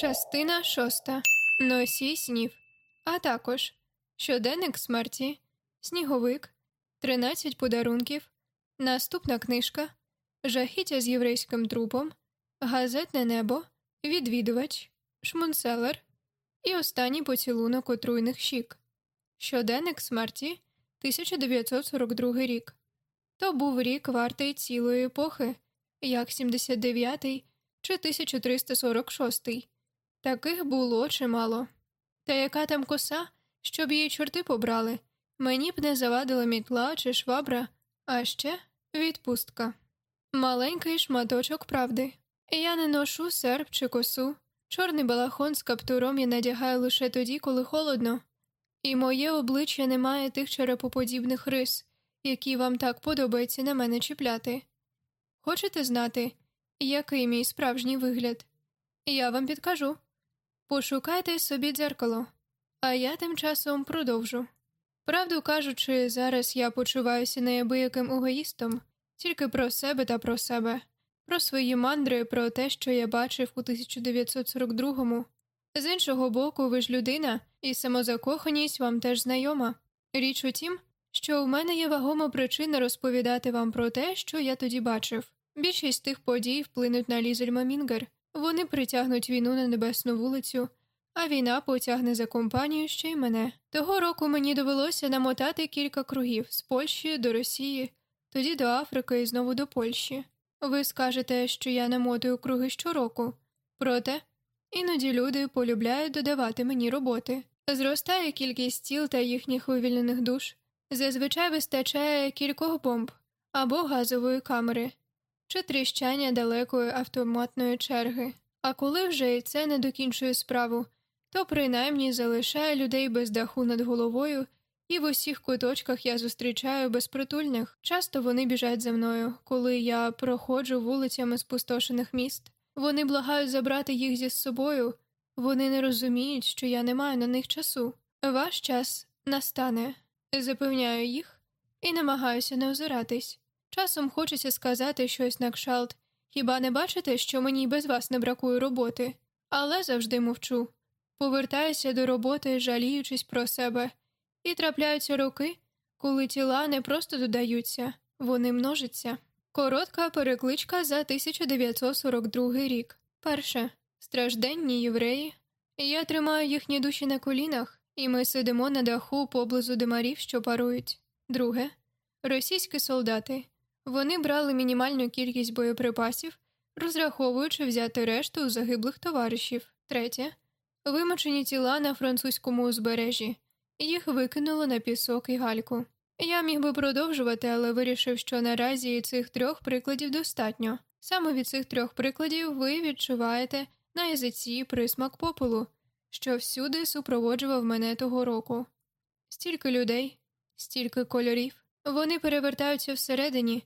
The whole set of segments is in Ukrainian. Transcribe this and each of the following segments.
Частина шоста. Носій снів. А також Щоденник смерті, Сніговик, Тринадцять подарунків, Наступна книжка, Жахіття з єврейським трупом, Газетне небо, Відвідувач, Шмунселер і останній поцілунок отруйних щік. Щоденник смерті 1942 рік. То був рік вартий цілої епохи, як 79-й чи 1346 Таких було чимало. Та яка там коса, щоб її чорти побрали, мені б не завадила мітла чи швабра, а ще відпустка. Маленький шматочок правди. Я не ношу серп чи косу. Чорний балахон з каптуром я надягаю лише тоді, коли холодно, і моє обличчя не має тих черепоподібних рис, які вам так подобається на мене чіпляти. Хочете знати, який мій справжній вигляд? Я вам підкажу. Пошукайте собі дзеркало, а я тим часом продовжу. Правду кажучи, зараз я почуваюся неабияким егоїстом, тільки про себе та про себе, про свої мандри, про те, що я бачив у 1942-му. З іншого боку, ви ж людина, і самозакоханість вам теж знайома. Річ у тім, що в мене є вагома причина розповідати вам про те, що я тоді бачив. Більшість тих подій вплинуть на Лізельма Мінгер. Вони притягнуть війну на небесну вулицю, а війна потягне за компанію ще й мене. Того року мені довелося намотати кілька кругів з Польщі до Росії, тоді до Африки і знову до Польщі. Ви скажете, що я намотую круги щороку, проте іноді люди полюбляють додавати мені роботи. Зростає кількість тіл та їхніх вивільнених душ. Зазвичай вистачає кількох бомб або газової камери чи тріщання далекої автоматної черги. А коли вже і це не докінчує справу, то принаймні залишає людей без даху над головою, і в усіх куточках я зустрічаю безпритульних. Часто вони біжать за мною, коли я проходжу вулицями спустошених міст. Вони благають забрати їх зі собою, вони не розуміють, що я не маю на них часу. Ваш час настане, запевняю їх і намагаюся не озиратись. Часом хочеться сказати щось на кшалт. Хіба не бачите, що мені без вас не бракує роботи? Але завжди мовчу. Повертаюся до роботи, жаліючись про себе, і трапляються роки, коли тіла не просто додаються, вони множаться. Коротка перекличка за 1942 рік. Перше стражденні євреї. Я тримаю їхні душі на колінах, і ми сидимо на даху поблизу димарів, що парують. Друге російські солдати. Вони брали мінімальну кількість боєприпасів, розраховуючи взяти решту загиблих товаришів. Третє вимочені тіла на французькому узбережжі, їх викинуло на пісок і гальку. Я міг би продовжувати, але вирішив, що наразі цих трьох прикладів достатньо. Саме від цих трьох прикладів ви відчуваєте на язиці присмак попелу, що всюди супроводжував мене того року. Стільки людей, стільки кольорів, вони перевертаються всередині,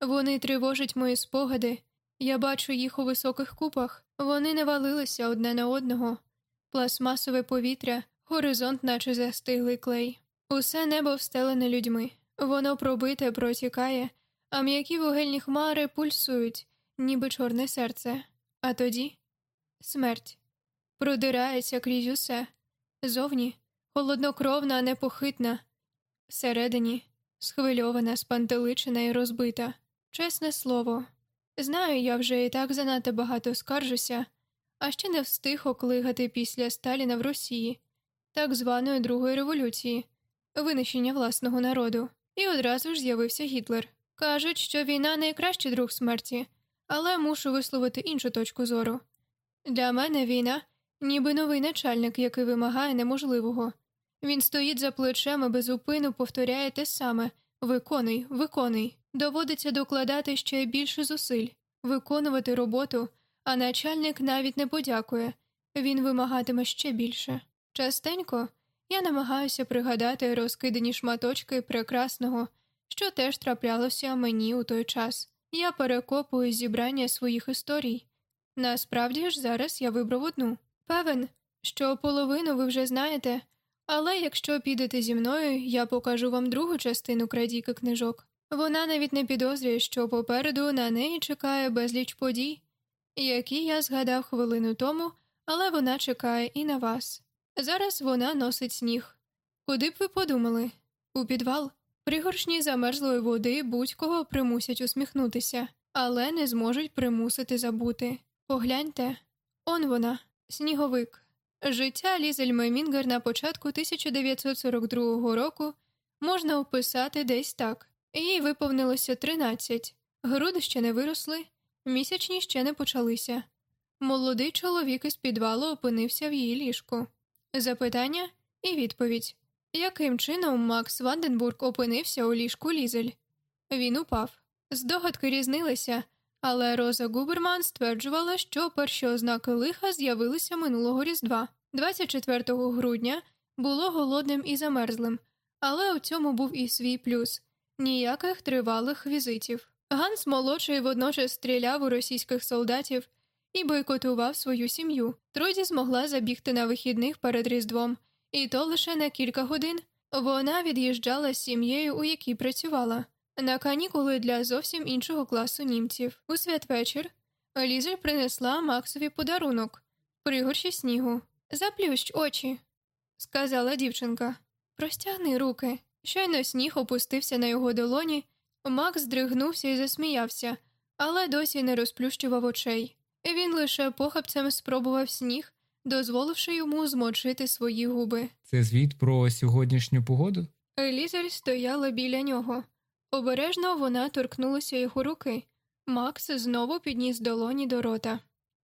вони тривожать мої спогади, я бачу їх у високих купах, вони не валилися одне на одного, пластмасове повітря, горизонт, наче застиглий клей. Усе небо встелене людьми, воно пробите, протікає, а м'які вугельні хмари пульсують, ніби чорне серце. А тоді смерть. Продирається крізь усе, зовні холоднокровна, непохитна, всередині схвильована, спантеличена і розбита. Чесне слово, знаю, я вже і так занадто багато скаржуся, а ще не встиг оклигати після Сталіна в Росії, так званої Другої революції, винищення власного народу, і одразу ж з'явився Гітлер. Кажуть, що війна найкращий друг смерті, але мушу висловити іншу точку зору. Для мене війна, ніби новий начальник, який вимагає неможливого. Він стоїть за плечем і безупину повторяє те саме виконуй, виконуй. Доводиться докладати ще більше зусиль, виконувати роботу, а начальник навіть не подякує він вимагатиме ще більше. Частенько я намагаюся пригадати розкидані шматочки прекрасного, що теж траплялося мені у той час. Я перекопую зібрання своїх історій. Насправді ж зараз я вибрав одну. Певен, що половину ви вже знаєте, але якщо підете зі мною, я покажу вам другу частину крадійки книжок. Вона навіть не підозрює, що попереду на неї чекає безліч подій, які я згадав хвилину тому, але вона чекає і на вас. Зараз вона носить сніг. Куди б ви подумали? У підвал пригоршні замерзлої води будь-кого примусять усміхнутися, але не зможуть примусити забути. Погляньте, он вона, сніговик. Життя Лізель Мемінгер на початку 1942 року можна описати десь так. Їй виповнилося 13, груди ще не виросли, місячні ще не почалися. Молодий чоловік із підвалу опинився в її ліжку. Запитання і відповідь яким чином Макс Ванденбург опинився у ліжку Лізель? Він упав. Здогадки різнилися, але Роза Губерман стверджувала, що перші ознаки лиха з'явилися минулого різдва. 24 грудня було голодним і замерзлим, але у цьому був і свій плюс ніяких тривалих візитів. Ганс молодший водночас стріляв у російських солдатів і бойкотував свою сім'ю. Труді змогла забігти на вихідних перед Різдвом, і то лише на кілька годин. Вона від'їжджала з сім'єю, у якій працювала, на канікули для зовсім іншого класу німців. У святвечір Лізель принесла Максові подарунок пригорші снігу. Заплющ очі, сказала дівчинка. Простягни руки. Щойно сніг опустився на його долоні. Макс здригнувся і засміявся, але досі не розплющував очей. Він лише похапцем спробував сніг, дозволивши йому змочити свої губи. Це звіт про сьогоднішню погоду? Лізель стояла біля нього. Обережно вона торкнулася його руки. Макс знову підніс долоні до рота.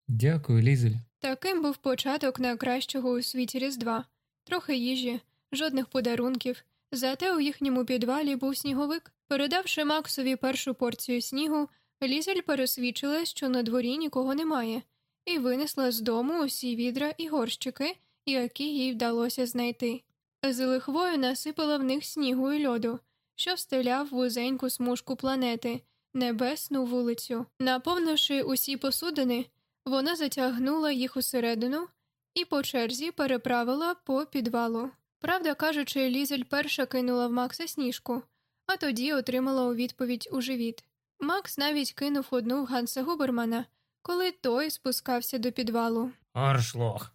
Дякую, Лізель. Таким був початок найкращого у світі Різдва трохи їжі, жодних подарунків. Зате у їхньому підвалі був сніговик. Передавши Максові першу порцію снігу, Лізель пересвідчила, що на дворі нікого немає, і винесла з дому усі відра і горщики, які їй вдалося знайти. З лихвою насипала в них снігу і льоду, що встеляв вузеньку смужку планети, небесну вулицю. Наповнивши усі посудини, вона затягнула їх усередину і по черзі переправила по підвалу. Правда кажучи, Лізель перша кинула в Макса сніжку, а тоді отримала у відповідь у живіт. Макс навіть кинув одну в Ганса Губермана, коли той спускався до підвалу. Аршлох.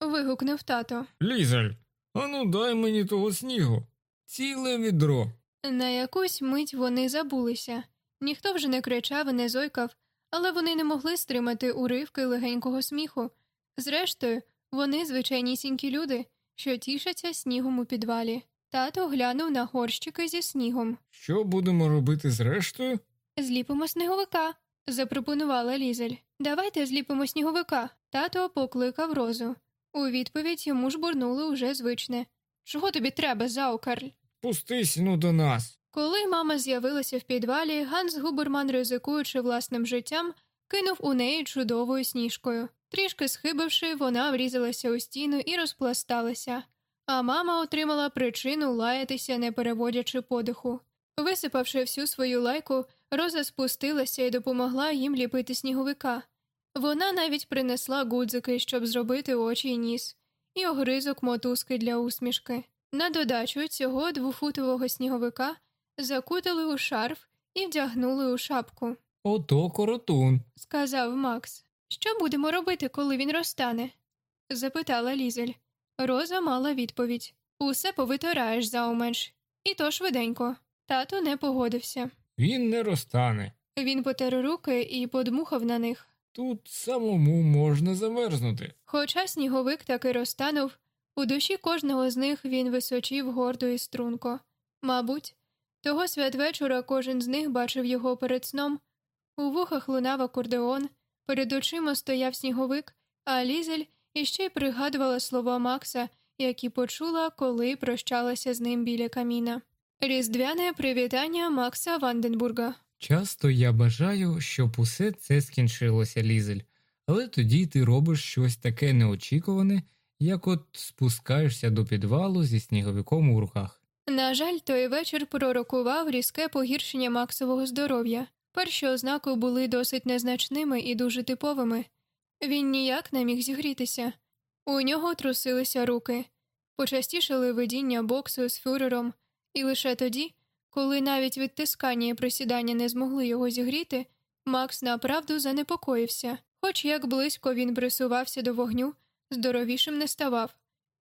Вигукнув тато. Лізель, ану дай мені того снігу. Ціле відро. На якусь мить вони забулися. Ніхто вже не кричав і не зойкав, але вони не могли стримати уривки легенького сміху. Зрештою, вони звичайнісінькі люди, що тішаться снігом у підвалі. Тато глянув на горщики зі снігом. Що будемо робити з рештою? Зліпимо сніговика, запропонувала Лізель. Давайте зліпимо сніговика. Тато покликав розу. У відповідь йому ж бурнули уже звичне. Чого тобі треба, заукарль? Пусти сіну до нас. Коли мама з'явилася в підвалі, Ганс Губерман, ризикуючи власним життям, кинув у неї чудовою сніжкою. Трішки схибивши, вона врізалася у стіну і розпласталася, а мама отримала причину лаятися, не переводячи подиху. Висипавши всю свою лайку, Роза спустилася і допомогла їм ліпити сніговика. Вона навіть принесла гудзики, щоб зробити очі й ніс, і огризок мотузки для усмішки. На додачу цього двофутового сніговика закутали у шарф і вдягнули у шапку, Ото коротун. сказав Макс. Що будемо робити, коли він розтане? запитала Лізель. Роза мала відповідь Усе повитираєш зауменш. І то швиденько. Тато не погодився. Він не розтане. Він потер руки і подмухав на них. Тут самому можна замерзнути. Хоча сніговик таки розтанув, у душі кожного з них він височів гордо і струнко. Мабуть, того святвечора кожен з них бачив його перед сном. У вухах лунав акордеон, перед очима стояв сніговик, а Лізель іще й пригадувала слова Макса, які почула, коли прощалася з ним біля каміна. Різдвяне привітання Макса Ванденбурга. Часто я бажаю, щоб усе це скінчилося, Лізель, але тоді ти робиш щось таке неочікуване, як от спускаєшся до підвалу зі сніговиком у руках. На жаль, той вечір пророкував різке погіршення Максового здоров'я. Перші ознаки були досить незначними і дуже типовими. Він ніяк не міг зігрітися. У нього трусилися руки, почастішали видіння боксу з фюрером, і лише тоді, коли навіть відтискання і присідання не змогли його зігріти, Макс направду занепокоївся. Хоч як близько він присувався до вогню, здоровішим не ставав.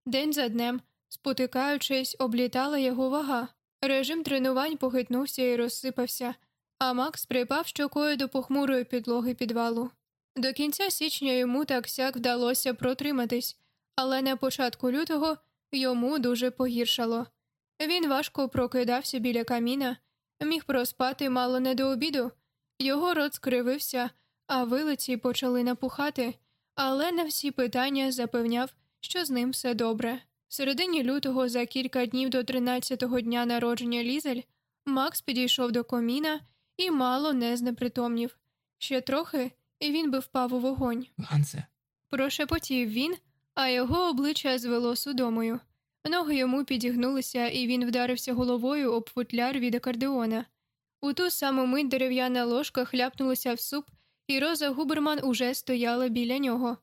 День за днем, спотикаючись, облітала його вага. Режим тренувань похитнувся і розсипався, а Макс припав щокою до похмурої підлоги підвалу. До кінця січня йому так сяк вдалося протриматись, але на початку лютого йому дуже погіршало. Він важко прокидався біля каміна, міг проспати мало не до обіду, його рот скривився, а вилиці почали напухати, але на всі питання запевняв, що з ним все добре. В середині лютого, за кілька днів до 13-го дня народження Лізель, Макс підійшов до коміна і мало не знепритомнів. Ще трохи, і він би впав у вогонь. Гансе, Прошепотів він, а його обличчя звело судомою. Ноги йому підігнулися, і він вдарився головою об футляр від акордеона. У ту саму мить дерев'яна ложка хляпнулася в суп, і Роза Губерман уже стояла біля нього.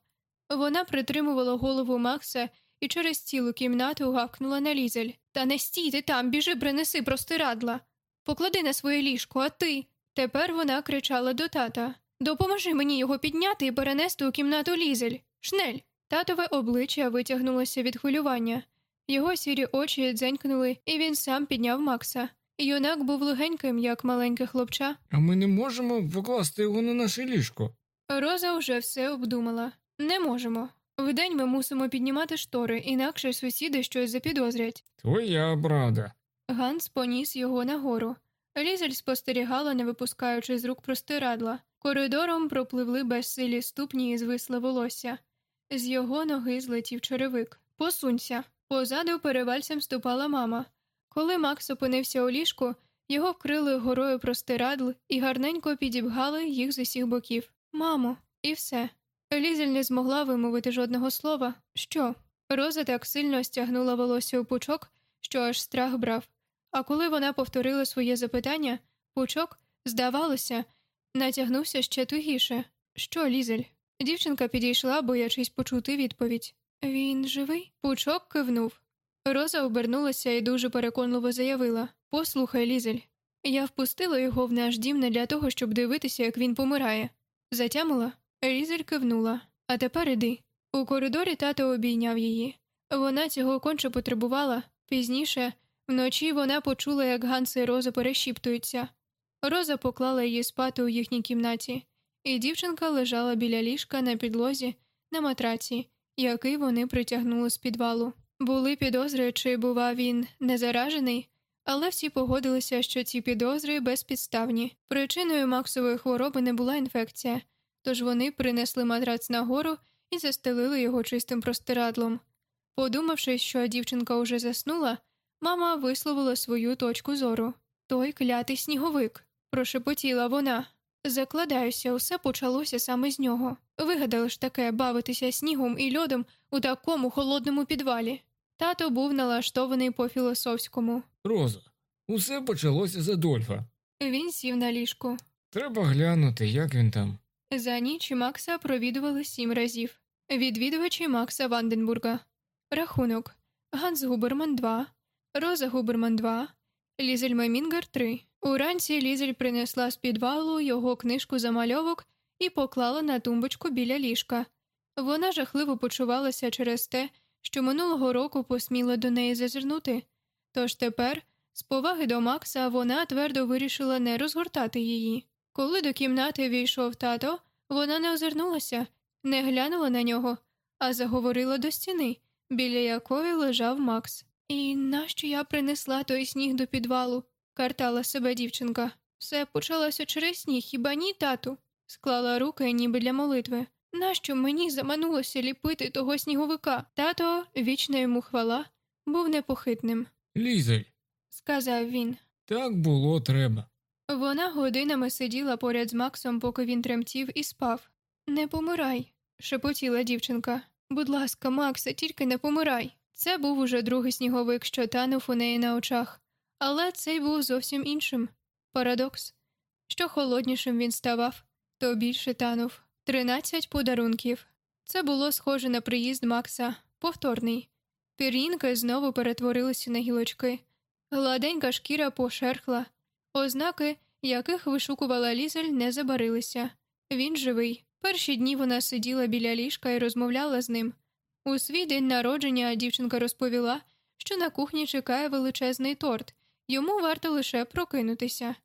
Вона притримувала голову Макса і через цілу кімнату гавкнула на лізель. Та не стій ти там, біжи, принеси простирадла. Поклади на своє ліжко, а ти. Тепер вона кричала до тата Допоможи мені його підняти і перенести у кімнату лізель. Шнель. Татове обличчя витягнулося від хвилювання. Його сірі очі дзенькнули, і він сам підняв Макса. Юнак був легеньким, як маленьке хлопча. а ми не можемо покласти його на наше ліжко. Роза вже все обдумала. Не можемо. Вдень ми мусимо піднімати штори, інакше сусіди щось запідозрять. Твоя правда. Ганс поніс його нагору. Лізель спостерігала, не випускаючи з рук простирадла. Коридором пропливли безсилі ступні і звисле волосся. З його ноги злетів черевик. Посунься. Позаду перевальцем ступала мама. Коли Макс опинився у ліжку, його вкрили горою простирадл і гарненько підібгали їх з усіх боків. Мамо, і все. Лізель не змогла вимовити жодного слова. Що? Роза так сильно стягнула волосся у пучок, що аж страх брав. А коли вона повторила своє запитання, пучок, здавалося, натягнувся ще тугіше. Що, Лізель? Дівчинка підійшла, боячись почути відповідь. Він живий? Пучок кивнув. Роза обернулася і дуже переконливо заявила Послухай, Лізель, я впустила його в наш дім не для того, щоб дивитися, як він помирає. Затямила? Лізель кивнула. А тепер іди. У коридорі тато обійняв її. Вона цього конче потребувала. Пізніше, вночі вона почула, як Ганс і Роза перешіптуються. Роза поклала її спати у їхній кімнаті, і дівчинка лежала біля ліжка на підлозі на матраці, який вони притягнули з підвалу. Були підозри, чи, бува, він не заражений, але всі погодилися, що ці підозри безпідставні. Причиною Максової хвороби не була інфекція, тож вони принесли матрац нагору і застелили його чистим простирадлом. Подумавши, що дівчинка уже заснула, мама висловила свою точку зору той клятий сніговик, прошепотіла вона. Закладаюся, усе почалося саме з нього. Вигадали ж таке бавитися снігом і льодом у такому холодному підвалі. Тато був налаштований по філософському. Роза, усе почалося з Адольфа. Він сів на ліжку. Треба глянути, як він там. За ніч Макса провідували сім разів. Відвідувачі Макса Ванденбурга. Рахунок Ганс Губерман 2, Роза Губерман 2, Лізель Мемінгер 3. Уранці Лізель принесла з підвалу його книжку замальовок і поклала на тумбочку біля ліжка. Вона жахливо почувалася через те, що минулого року посміла до неї зазирнути. Тож тепер, з поваги до Макса, вона твердо вирішила не розгортати її. Коли до кімнати війшов тато, вона не озирнулася, не глянула на нього, а заговорила до стіни, біля якої лежав Макс. І нащо я принесла той сніг до підвалу? картала себе дівчинка. Все почалося через сніг, хіба ні, тату? Склала руки, ніби для молитви. Нащо мені заманулося ліпити того сніговика? Тато, вічна йому хвала, був непохитним, Лізель, сказав він. так було треба. Вона годинами сиділа поряд з Максом, поки він тремтів і спав. Не помирай, шепотіла дівчинка. Будь ласка, Макса, тільки не помирай. Це був уже другий сніговик, що танув у неї на очах, але цей був зовсім іншим. Парадокс. Що холоднішим він ставав, то більше танув. Тринадцять подарунків. Це було схоже на приїзд Макса, повторний. Пір'їнки знову перетворилися на гілочки. Гладенька шкіра пошерхла, ознаки, яких вишукувала лізель, не забарилися. Він живий. Перші дні вона сиділа біля ліжка і розмовляла з ним. У свій день народження дівчинка розповіла, що на кухні чекає величезний торт, йому варто лише прокинутися.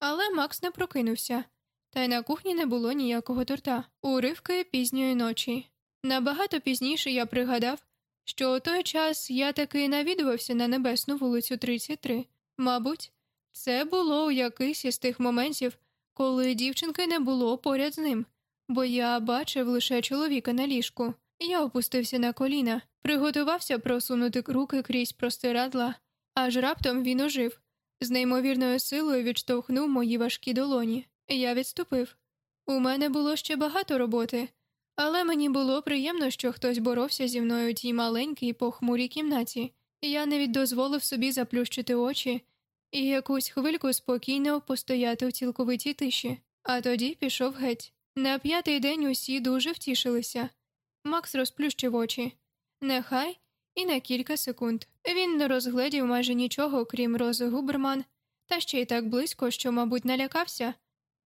Але Макс не прокинувся, та й на кухні не було ніякого торта, уривки пізньої ночі. Набагато пізніше я пригадав, що у той час я таки навідувався на небесну вулицю 33. Мабуть, це було у якийсь із тих моментів, коли дівчинки не було поряд з ним, бо я бачив лише чоловіка на ліжку. Я опустився на коліна, приготувався просунути руки крізь простирадла, аж раптом він ожив, з неймовірною силою відштовхнув мої важкі долоні. Я відступив. У мене було ще багато роботи, але мені було приємно, що хтось боровся зі мною у тій маленькій похмурій кімнаті. Я навіть дозволив собі заплющити очі і якусь хвильку спокійно постояти у цілковитій тиші, а тоді пішов геть. На п'ятий день усі дуже втішилися. Макс розплющив очі. Нехай і на кілька секунд. Він не розгледів майже нічого, крім Рози Губерман, та ще й так близько, що, мабуть, налякався,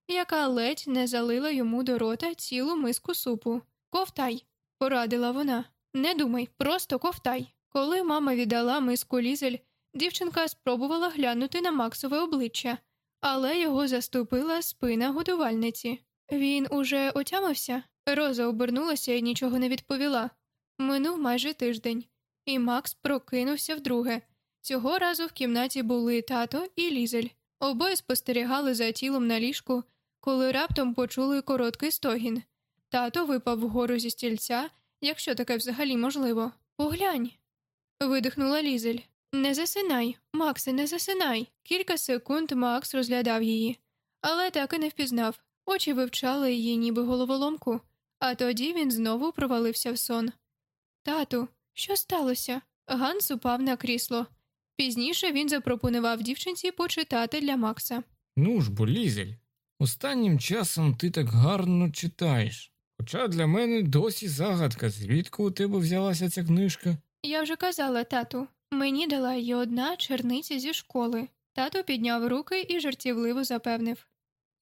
яка ледь не залила йому до рота цілу миску супу. Ковтай, порадила вона. Не думай, просто ковтай. Коли мама віддала миску лізель, дівчинка спробувала глянути на Максове обличчя, але його заступила спина годувальниці. Він уже отямився. Роза обернулася і нічого не відповіла. Минув майже тиждень, і Макс прокинувся вдруге. Цього разу в кімнаті були тато і лізель. Обоє спостерігали за тілом на ліжку, коли раптом почули короткий стогін. Тато випав вгору зі стільця, якщо таке взагалі можливо. Поглянь. видихнула лізель. Не засинай, Максе, не засинай. Кілька секунд Макс розглядав її, але так і не впізнав. Очі вивчали її, ніби головоломку, а тоді він знову провалився в сон. Тату, що сталося? Ганс упав на крісло. Пізніше він запропонував дівчинці почитати для Макса. Ну ж бо, Лізель, останнім часом ти так гарно читаєш. Хоча для мене досі загадка, звідки у тебе взялася ця книжка. Я вже казала, тату, мені дала її одна черниця зі школи. Тато підняв руки і жартівливо запевнив.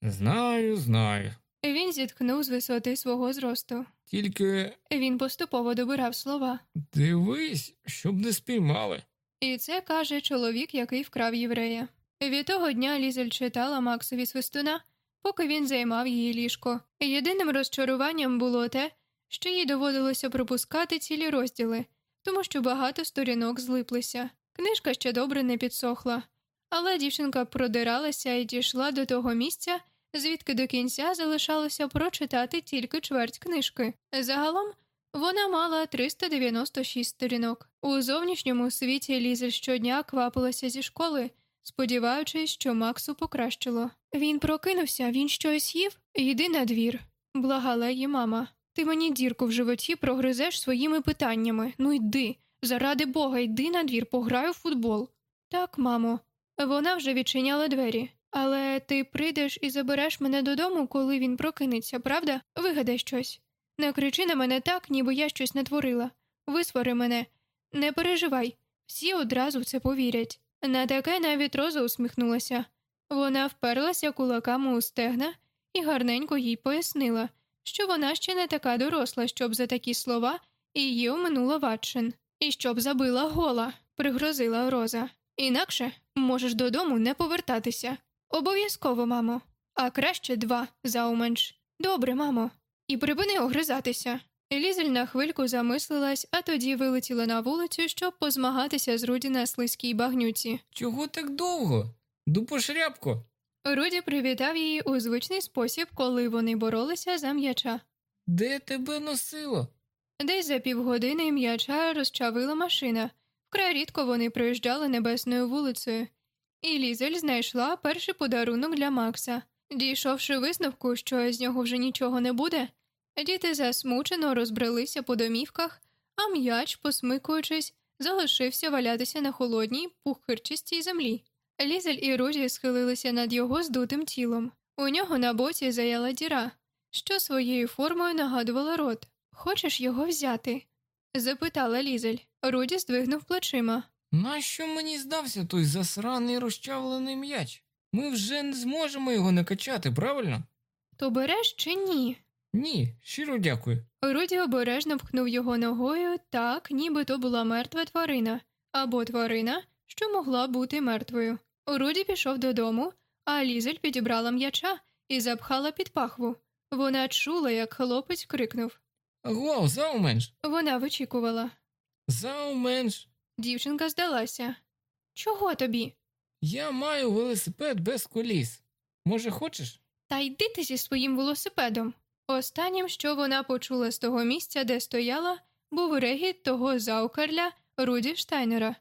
Знаю, знаю. Він зітхнув з висоти свого зросту. Тільки Він поступово добирав слова. дивись, щоб не спіймали. І це каже чоловік, який вкрав єврея. Від того дня Лізель читала Максові свистуна, поки він займав її ліжко. Єдиним розчаруванням було те, що їй доводилося пропускати цілі розділи, тому що багато сторінок злиплися. Книжка ще добре не підсохла, але дівчинка продиралася і дійшла до того місця, звідки до кінця залишалося прочитати тільки чверть книжки. Загалом вона мала 396 сторінок. У зовнішньому світі Ліза щодня квапилася зі школи, сподіваючись, що Максу покращило. Він прокинувся, він щось їв, йди на двір, благала її мама. Ти мені дірку в животі прогризеш своїми питаннями. Ну йди, заради бога, йди на двір, пограю в футбол. Так, мамо, вона вже відчиняла двері. Але ти прийдеш і забереш мене додому, коли він прокинеться, правда? Вигадай щось. Не кричи на мене так, ніби я щось натворила. Висвари мене, не переживай, всі одразу це повірять. На таке навіть Роза усміхнулася. Вона вперлася кулаками у стегна і гарненько їй пояснила, що вона ще не така доросла, щоб за такі слова її оминула Ватчин. І щоб забила гола, пригрозила Роза. Інакше можеш додому не повертатися. Обов'язково, мамо, а краще два зауменш. Добре, мамо. І припини огризатися. Лізель на хвильку замислилась, а тоді вилетіла на вулицю, щоб позмагатися з Руді на слизькій багнюці. Чого так довго? Дупошрябко. Руді привітав її у звичний спосіб, коли вони боролися за м'яча. Де тебе носило? Десь за півгодини м'яча розчавила машина. Вкрай рідко вони проїжджали небесною вулицею, і Лізель знайшла перший подарунок для Макса. Дійшовши висновку, що з нього вже нічого не буде, діти засмучено розбрелися по домівках, а м'яч, посмикуючись, залишився валятися на холодній, пухирчистій землі. Лізель і Рузі схилилися над його здутим тілом. У нього на боці заяла діра, що своєю формою нагадувала рот. Хочеш його взяти? запитала Лізель. Руді здвигнув плечима. Нащо мені здався той засраний розчавлений м'яч? Ми вже не зможемо його накачати, правильно? То береш чи ні? Ні, щиро дякую. Руді обережно пхнув його ногою так, ніби то була мертва тварина або тварина, що могла бути мертвою. Руді пішов додому, а Лізель підібрала м'яча і запхала під пахву. Вона чула, як хлопець крикнув. Агов, зауменш! Вона вичікувала. Зауменш! Дівчинка здалася. Чого тобі? Я маю велосипед без коліс. Може, хочеш? Та йди ти зі своїм велосипедом. Останнім, що вона почула з того місця, де стояла, був регіт того заукарля Руді Штайнера.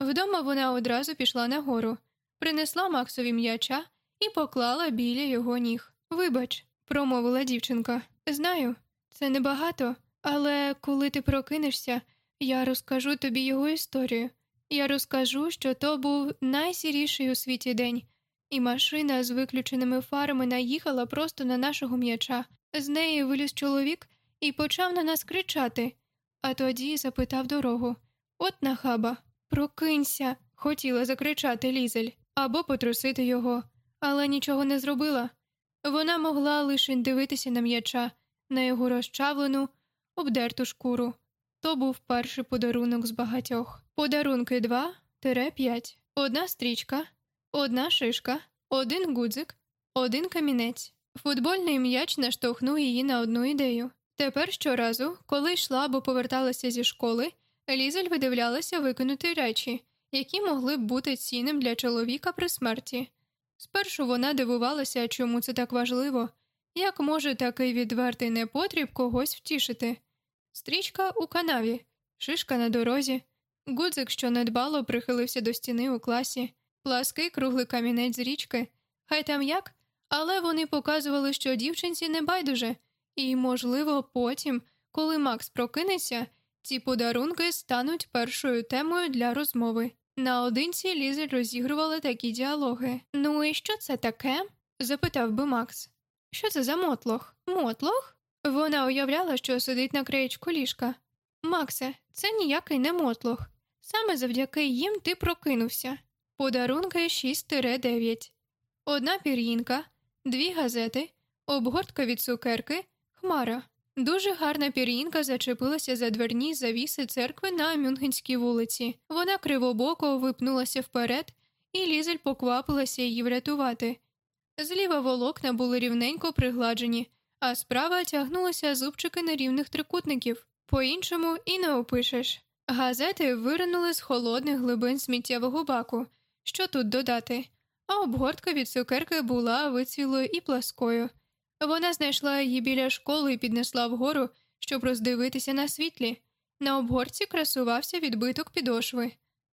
Вдома вона одразу пішла нагору, принесла Максові м'яча і поклала біля його ніг. Вибач, промовила дівчинка. Знаю, це небагато, але коли ти прокинешся, я розкажу тобі його історію. Я розкажу, що то був найсіріший у світі день, і машина з виключеними фарами наїхала просто на нашого м'яча. З неї виліз чоловік і почав на нас кричати, а тоді запитав дорогу От нахаба, прокинься, хотіла закричати Лізель або потрусити його, але нічого не зробила. Вона могла лише дивитися на м'яча, на його розчавлену, обдерту шкуру. То був перший подарунок з багатьох. Подарунки 2-5. Одна стрічка, одна шишка, один гудзик, один камінець. Футбольний м'яч наштовхнув її на одну ідею. Тепер щоразу, коли йшла або поверталася зі школи, Лізель видивлялася викинути речі, які могли б бути цінним для чоловіка при смерті. Спершу вона дивувалася, чому це так важливо, як може такий відвертий непотріб когось втішити. Стрічка у канаві, шишка на дорозі, гудзик, що недбало прихилився до стіни у класі, плаский круглий камінець з річки, хай там як, але вони показували, що дівчинці не байдуже, і, можливо, потім, коли Макс прокинеться, ці подарунки стануть першою темою для розмови. Наодинці Лізель розігрувала такі діалоги. Ну і що це таке? запитав би Макс. Що це за мотлох? Мотлох? Вона уявляла, що сидить на краєчку ліжка. Максе, це ніякий не мотлох. Саме завдяки їм ти прокинувся. Подарунки 6-9. Одна пір'їнка, дві газети, обгортка від цукерки, хмара. Дуже гарна пір'їнка зачепилася за дверні завіси церкви на Мюнхенській вулиці. Вона кривобоко випнулася вперед, і лізель поквапилася її врятувати. Зліва волокна були рівненько пригладжені, а справа тягнулися зубчики нерівних трикутників. По іншому і не опишеш. Газети виринули з холодних глибин сміттєвого баку. Що тут додати? А обгортка від цукерки була вицвілою і пласкою. Вона знайшла її біля школи і піднесла вгору, щоб роздивитися на світлі. На обгорці красувався відбиток підошви.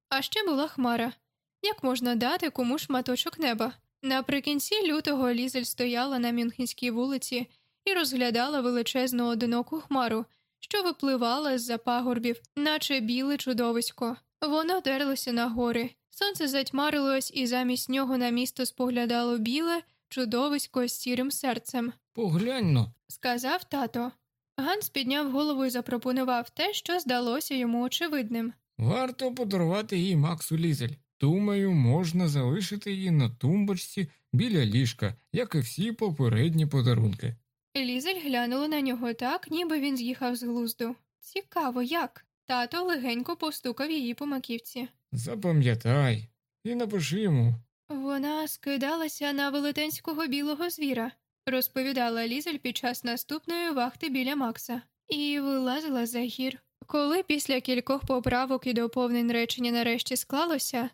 А ще була хмара. Як можна дати кому шматочок неба? Наприкінці лютого Лізель стояла на Мюнхенській вулиці і розглядала величезну одиноку хмару, що випливала з за пагорбів, наче біле чудовисько. Воно дерлося на гори. Сонце затьмарилось, і замість нього на місто споглядало біле чудовисько з сірим серцем. Поглянь но. Сказав тато. Ганс підняв голову і запропонував те, що здалося йому очевидним. Варто подарувати їй Максу Лізель. Думаю, можна залишити її на тумбочці біля ліжка, як і всі попередні подарунки. Лізель глянула на нього так, ніби він з'їхав з глузду. Цікаво, як? Тато легенько постукав її по маківці. Запам'ятай і напиши йому. Вона скидалася на велетенського білого звіра, розповідала Лізель під час наступної вахти біля Макса, і вилазила за гір. Коли після кількох поправок і доповнень речення нарешті склалося,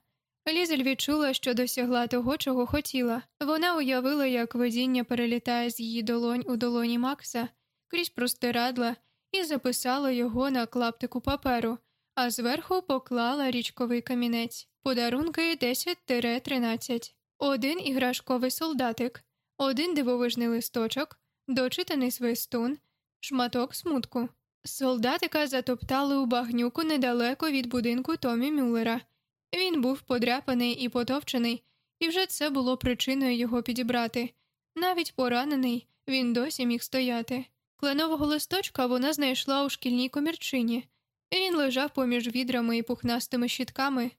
Лізель відчула, що досягла того, чого хотіла. Вона уявила, як видіння перелітає з її долонь у долоні Макса крізь простирадла і записала його на клаптику паперу, а зверху поклала річковий камінець. Подарунки 10-13. Один іграшковий солдатик, один дивовижний листочок, дочитаний свистун, шматок смутку. Солдатика затоптали у багнюку недалеко від будинку Томі Мюллера. Він був подряпаний і потовчений, і вже це було причиною його підібрати. Навіть поранений він досі міг стояти. Кленового листочка вона знайшла у шкільній комірчині. Він лежав поміж відрами і пухнастими щітками.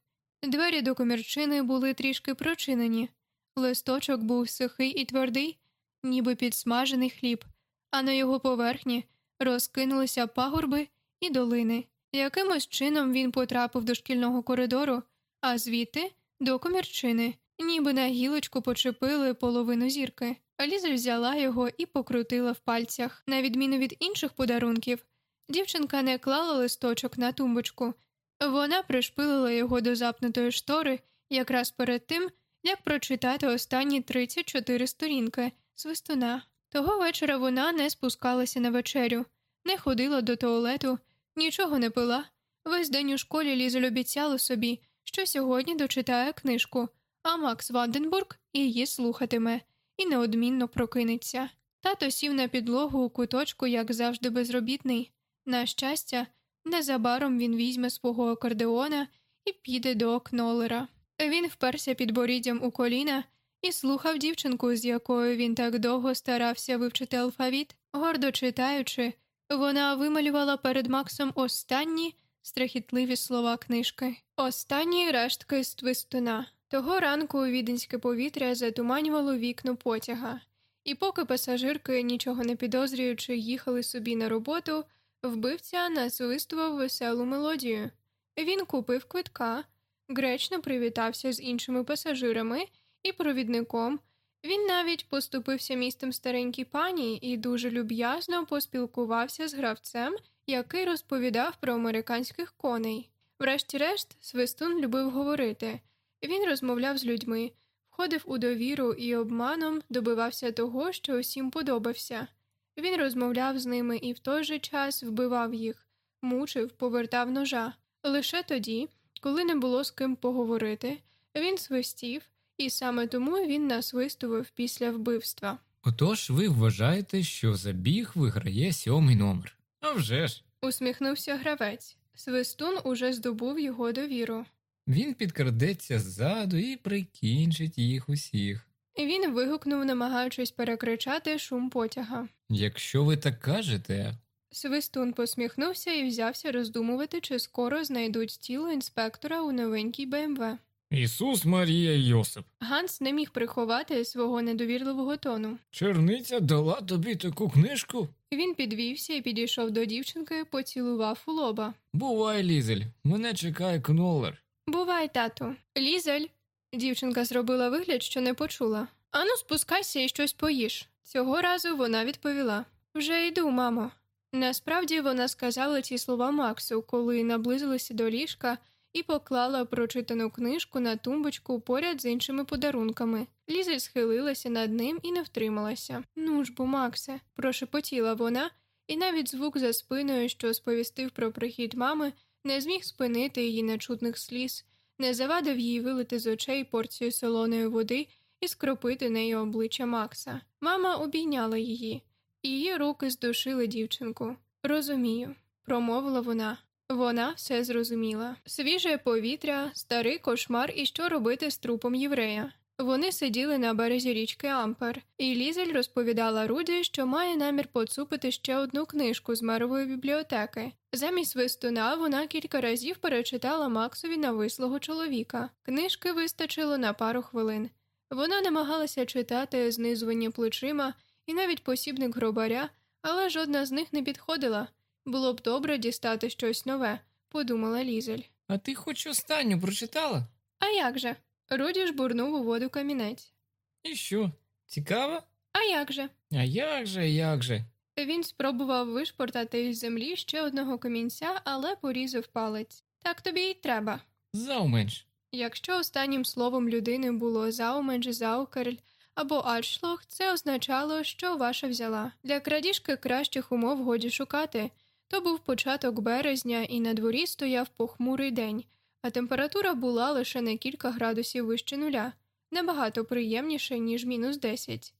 Двері до комірчини були трішки прочинені. Листочок був сухий і твердий, ніби підсмажений хліб, а на його поверхні розкинулися пагорби і долини. Якимось чином він потрапив до шкільного коридору, а звідти до комірчини, ніби на гілочку почепили половину зірки. Ліза взяла його і покрутила в пальцях. На відміну від інших подарунків, дівчинка не клала листочок на тумбочку, вона пришпилила його до запнутої штори якраз перед тим, як прочитати останні 34 сторінки свистуна. Того вечора вона не спускалася на вечерю, не ходила до туалету, нічого не пила. Весь день у школі Лізель обіцяла собі, що сьогодні дочитає книжку, а Макс Ванденбург її слухатиме і неодмінно прокинеться. Тато сів на підлогу у куточку, як завжди, безробітний. На щастя, незабаром він візьме свого акордеона і піде до Кнолера. Він вперся під боріддям у коліна і слухав дівчинку, з якою він так довго старався вивчити алфавіт, гордо читаючи, вона вималювала перед Максом останні страхітливі слова книжки, останні рештки з. Того ранку віденське повітря затуманювало вікно потяга, і поки пасажирки, нічого не підозрюючи, їхали собі на роботу, вбивця насвистував веселу мелодію. Він купив квитка, гречно привітався з іншими пасажирами і провідником. Він навіть поступився містом старенькій пані і дуже люб'язно поспілкувався з гравцем, який розповідав про американських коней. Врешті-решт, свистун любив говорити. Він розмовляв з людьми, входив у довіру і обманом добивався того, що усім подобався. Він розмовляв з ними і в той же час вбивав їх, мучив, повертав ножа. Лише тоді, коли не було з ким поговорити, він свистів, і саме тому він насвистував після вбивства. Отож, ви вважаєте, що забіг виграє сьомий номер. А вже ж. Усміхнувся гравець. Свистун уже здобув його довіру. Він підкрадеться ззаду і прикінчить їх усіх. Він вигукнув, намагаючись перекричати шум потяга. Якщо ви так кажете, Свистун посміхнувся і взявся роздумувати, чи скоро знайдуть тіло інспектора у новенькій БМВ. Ісус Марія Йосип, Ганс не міг приховати свого недовірливого тону. черниця дала тобі таку книжку? Він підвівся і підійшов до дівчинки, поцілував у лоба. Бувай, Лізель, мене чекає кнолер. Бувай, тату. Лізель. Дівчинка зробила вигляд, що не почула. Ану, спускайся і щось поїж. Цього разу вона відповіла Вже йду, мамо. Насправді вона сказала ці слова Максу, коли наблизилася до ліжка і поклала прочитану книжку на тумбочку поряд з іншими подарунками. Лізель схилилася над ним і не втрималася. Ну ж бо, Максе, прошепотіла вона, і навіть звук за спиною, що сповістив про прихід мами, не зміг спинити її нечутних сліз, не завадив їй вилити з очей порцію солоної води і скропити нею обличчя Макса. Мама обійняла її, її руки здушили дівчинку. Розумію, промовила вона. Вона все зрозуміла. Свіже повітря, старий кошмар і що робити з трупом єврея. Вони сиділи на березі річки Ампер, і Лізель розповідала Руді, що має намір поцупити ще одну книжку з мерової бібліотеки. Замість свистуна вона кілька разів перечитала Максові навислого чоловіка. Книжки вистачило на пару хвилин. Вона намагалася читати знизування плечима і навіть посібник гробаря, але жодна з них не підходила. Було б добре дістати щось нове, подумала Лізель. А ти хоч останню прочитала? А як же? Руді жбурнув у воду камінець. І що? Цікаво? А як же? А як же, як же? Він спробував вишпортати із землі ще одного камінця, але порізав палець. Так тобі й треба. Зауменш. Якщо останнім словом людини було зауменш, заукерль або альшлох, це означало, що ваша взяла. Для крадіжки кращих умов годі шукати. То був початок березня, і на дворі стояв похмурий день, а температура була лише на кілька градусів вище нуля, набагато приємніше, ніж мінус 10.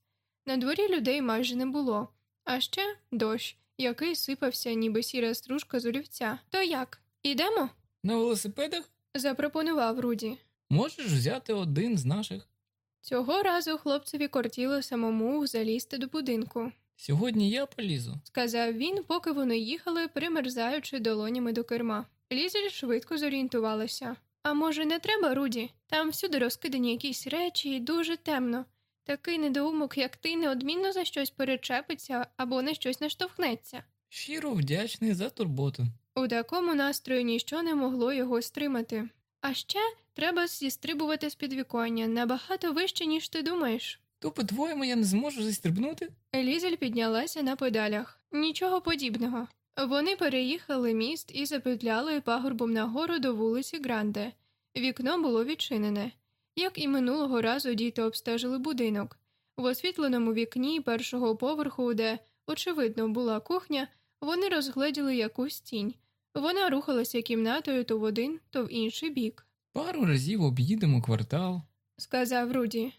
На дворі людей майже не було, а ще дощ, який сипався, ніби сіра стружка з олівця. То як? Ідемо? На велосипедах? запропонував Руді. Можеш взяти один з наших. Цього разу хлопцеві кортіло самому залізти до будинку, Сьогодні я полізу. сказав він, поки вони їхали, примерзаючи долонями до керма. Лізель швидко зорієнтувалася. А може, не треба, Руді? Там всюди розкидані якісь речі і дуже темно. Такий недоумок, як ти, неодмінно за щось перечепиться або на щось наштовхнеться. Щиро вдячний за турботу. У такому настрої ніщо не могло його стримати. А ще треба зістрибувати з підвіконня набагато вище, ніж ти думаєш. То, по-твоєму, я не зможу зістрибнути? Елізель піднялася на педалях. Нічого подібного. Вони переїхали міст і запетляли пагорбом нагору до вулиці Гранде. Вікно було відчинене. Як і минулого разу діти обстежили будинок. В освітленому вікні першого поверху, де, очевидно, була кухня, вони розгледіли якусь тінь. Вона рухалася кімнатою то в один, то в інший бік. Пару разів об'їдемо квартал. Сказав Руді.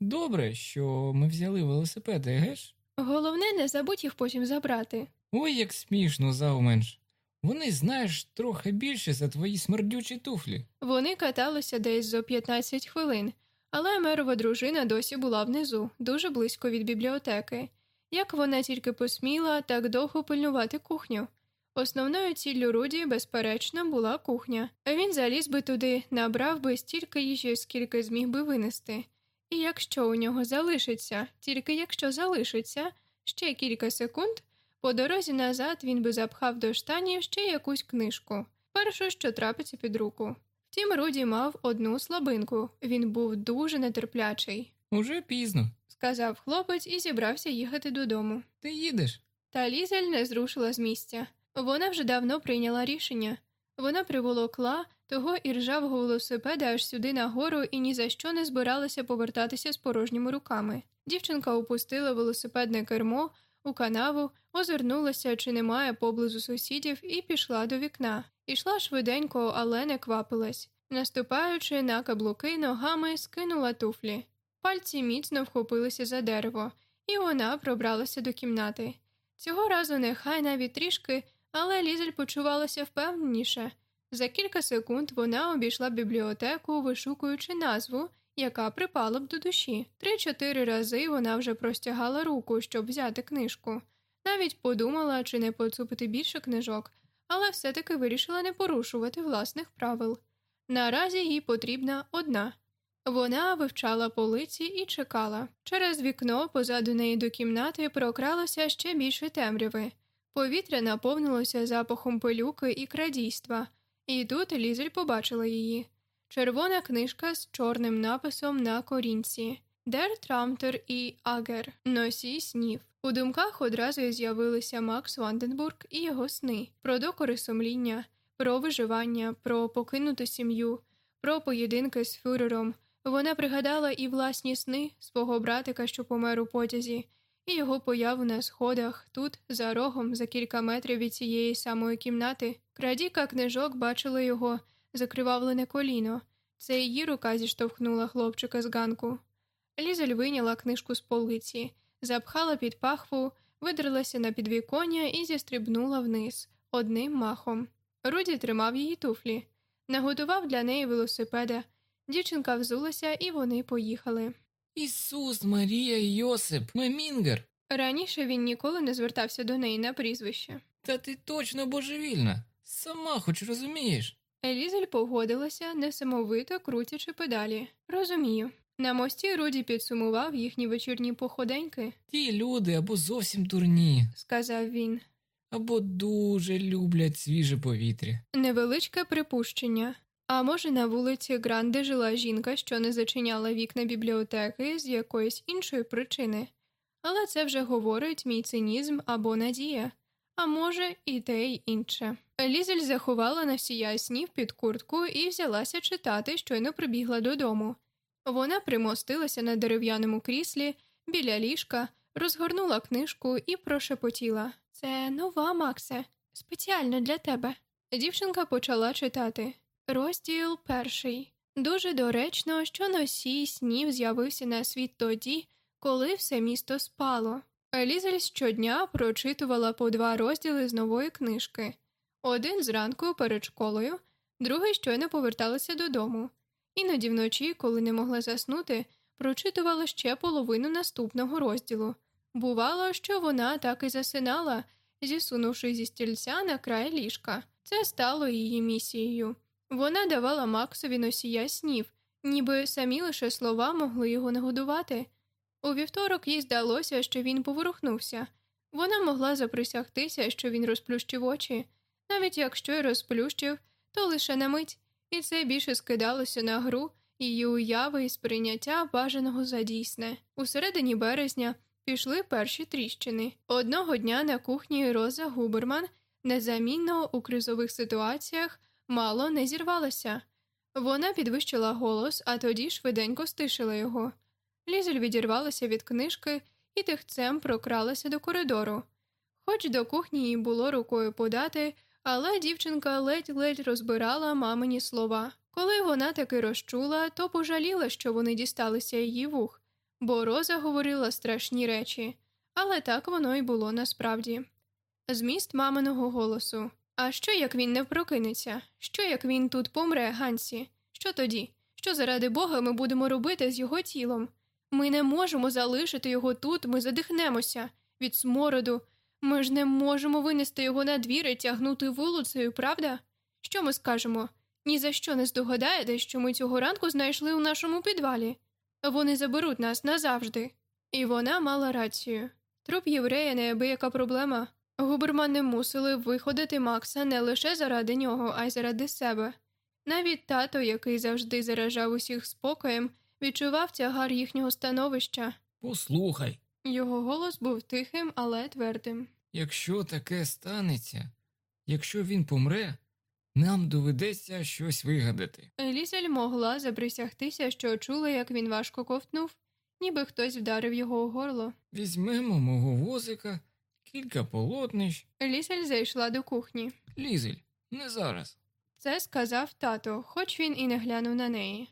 Добре, що ми взяли велосипеди, геш? Головне, не забудь їх потім забрати. Ой, як смішно, завменш. Вони, знаєш, трохи більше за твої смердючі туфлі. Вони каталися десь зо 15 хвилин, але мерова дружина досі була внизу, дуже близько від бібліотеки. Як вона тільки посміла так довго пильнувати кухню. Основною ціллю Руді, безперечно, була кухня. Він заліз би туди, набрав би стільки їжі, скільки зміг би винести. І якщо у нього залишиться, тільки якщо залишиться ще кілька секунд, по дорозі назад він би запхав до штанів ще якусь книжку, першу, що трапиться під руку. Втім, Руді мав одну слабинку він був дуже нетерплячий, Уже пізно. сказав хлопець і зібрався їхати додому. Ти їдеш. Та Лізель не зрушила з місця. Вона вже давно прийняла рішення. Вона приволокла того іржавого велосипеда аж сюди нагору і ні за що не збиралася повертатися з порожніми руками. Дівчинка опустила велосипедне кермо у канаву, озирнулася, чи немає поблизу сусідів, і пішла до вікна. Ішла швиденько, але не квапилась. Наступаючи на каблуки, ногами скинула туфлі. Пальці міцно вхопилися за дерево, і вона пробралася до кімнати. Цього разу нехай навіть трішки, але Лізель почувалася впевненіше. За кілька секунд вона обійшла бібліотеку, вишукуючи назву, яка припала б до душі. Три-чотири рази вона вже простягала руку, щоб взяти книжку. Навіть подумала, чи не поцупити більше книжок, але все-таки вирішила не порушувати власних правил. Наразі їй потрібна одна. Вона вивчала полиці і чекала. Через вікно позаду неї до кімнати прокралося ще більше темряви. Повітря наповнилося запахом пилюки і крадійства, і тут Лізель побачила її. Червона книжка з чорним написом на корінці Дер Трамтер і Агер, носій снів. У думках одразу з'явилися Макс Ванденбург і його сни про докори сумління, про виживання, про покинуту сім'ю, про поєдинки з фюрером. Вона пригадала і власні сни свого братика, що помер у потязі, і його появу на сходах тут, за рогом, за кілька метрів від цієї самої кімнати. Крадіка книжок бачила його закривавлене коліно. Це її рука зіштовхнула хлопчика з ганку. Лізель вийняла книжку з полиці, запхала під пахву, видерлася на підвіконня і зістрибнула вниз одним махом. Руді тримав її туфлі, наготував для неї велосипеда. Дівчинка взулася, і вони поїхали. Ісус, Марія Йосип, Мемінгер. Раніше він ніколи не звертався до неї на прізвище. Та ти точно божевільна. Сама хоч розумієш. Елізель погодилася, несамовито крутячи педалі. Розумію. На мості Руді підсумував їхні вечірні походеньки, Ті люди або зовсім дурні, сказав він. або дуже люблять свіже повітря. Невеличке припущення. А може, на вулиці Гранде жила жінка, що не зачиняла вікна бібліотеки з якоїсь іншої причини. Але це вже говорить мій цинізм або надія, а може, і те й інше. Лізель заховала носія снів під куртку і взялася читати, щойно прибігла додому. Вона примостилася на дерев'яному кріслі біля ліжка, розгорнула книжку і прошепотіла Це нова, Максе, спеціально для тебе. Дівчинка почала читати. Розділ перший. Дуже доречно, що носій снів з'явився на світ тоді, коли все місто спало. Елізель щодня прочитувала по два розділи з нової книжки один зранку перед школою, другий щойно поверталася додому. Іноді вночі, коли не могла заснути, прочитувала ще половину наступного розділу. Бувало, що вона так і засинала, зісунувши зі стільця на край ліжка. Це стало її місією. Вона давала Максові носія снів, ніби самі лише слова могли його нагодувати. У вівторок їй здалося, що він поворухнувся. Вона могла заприсягтися, що він розплющив очі, навіть якщо й розплющив, то лише на мить, і це більше скидалося на гру її уяви і сприйняття бажаного за дійсне. У середині березня пішли перші тріщини. Одного дня на кухні Роза Губерман незамінно у кризових ситуаціях мало не зірвалася. Вона підвищила голос, а тоді швиденько стишила його. Лізель відірвалася від книжки і тихцем прокралася до коридору. Хоч до кухні їй було рукою подати, але дівчинка ледь-ледь розбирала мамині слова. Коли вона таки розчула, то пожаліла, що вони дісталися її вух, бо Роза говорила страшні речі, але так воно й було насправді. Зміст маминого голосу А що як він не прокинеться? Що як він тут помре, Гансі? Що тоді? Що заради Бога ми будемо робити з його тілом? Ми не можемо залишити його тут, ми задихнемося від смороду. Ми ж не можемо винести його на двір і тягнути вулицею, правда? Що ми скажемо? Ні за що не здогадаєте, що ми цього ранку знайшли у нашому підвалі. Вони заберуть нас назавжди. І вона мала рацію. Труп єврея неабияка проблема. Губермани мусили виходити Макса не лише заради нього, а й заради себе. Навіть тато, який завжди заражав усіх спокоєм, відчував тягар їхнього становища. Послухай, Його голос був тихим, але твердим. якщо таке станеться, якщо він помре, нам доведеться щось вигадати. Елізель могла заприсягтися, що чула, як він важко ковтнув, ніби хтось вдарив його у горло. Візьмемо мого возика, кілька полотнищ. Елізель зайшла до кухні. Лізель, не зараз. Це сказав тато, хоч він і не глянув на неї.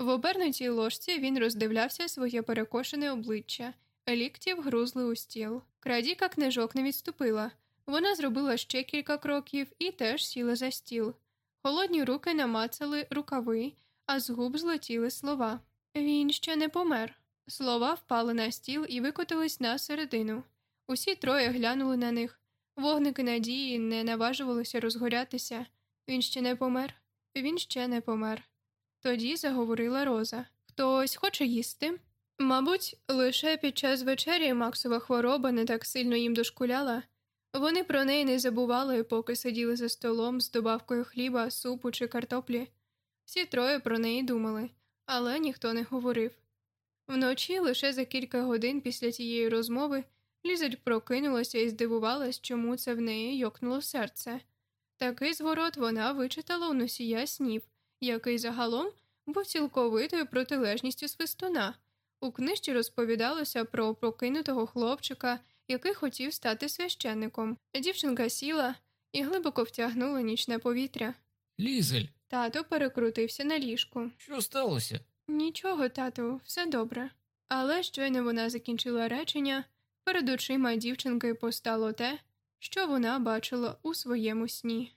В обернутій ложці він роздивлявся своє перекошене обличчя, лікті вгрузли у стіл. Крадіка книжок не відступила. Вона зробила ще кілька кроків і теж сіла за стіл. Холодні руки намацали рукави, а з губ злетіли слова. Він ще не помер. Слова впали на стіл і викотились на середину. Усі троє глянули на них. Вогники надії не наважувалися розгорятися. Він ще не помер, він ще не помер. Тоді заговорила Роза Хтось хоче їсти? Мабуть, лише під час вечері Максова хвороба не так сильно їм дошкуляла. Вони про неї не забували, поки сиділи за столом з добавкою хліба, супу чи картоплі. Всі троє про неї думали, але ніхто не говорив. Вночі, лише за кілька годин після тієї розмови, Лізель прокинулася і здивувалась, чому це в неї йокнуло серце. Такий зворот вона вичитала у носія снів, який загалом був цілковитою протилежністю свистуна. У книжці розповідалося про прокинутого хлопчика, який хотів стати священником. Дівчинка сіла і глибоко втягнула нічне повітря. Лізель, Тато перекрутився на ліжку. що сталося? Нічого, тату, все добре. Але щойно вона закінчила речення, перед очима дівчинки постало те, що вона бачила у своєму сні.